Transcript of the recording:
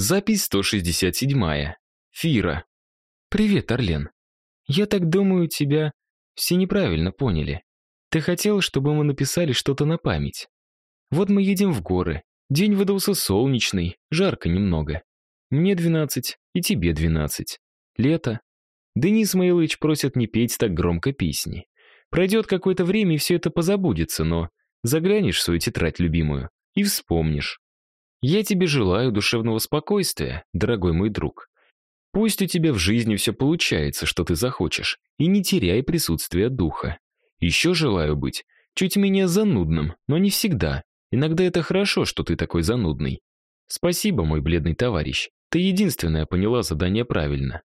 Запись 167. Фира. Привет, Орлен. Я так думаю, тебя все неправильно поняли. Ты хотел, чтобы мы написали что-то на память. Вот мы едем в горы. День выдался солнечный, жарко немного. Мне 12, и тебе 12. Лето. Денис Маилович просит не петь так громко песни. Пройдет какое-то время, и все это позабудется, но заглянешь в свою тетрадь любимую и вспомнишь. Я тебе желаю душевного спокойствия, дорогой мой друг. Пусть у тебя в жизни все получается, что ты захочешь, и не теряй присутствия духа. Еще желаю быть чуть менее занудным, но не всегда. Иногда это хорошо, что ты такой занудный. Спасибо, мой бледный товарищ. Ты единственная поняла задание правильно.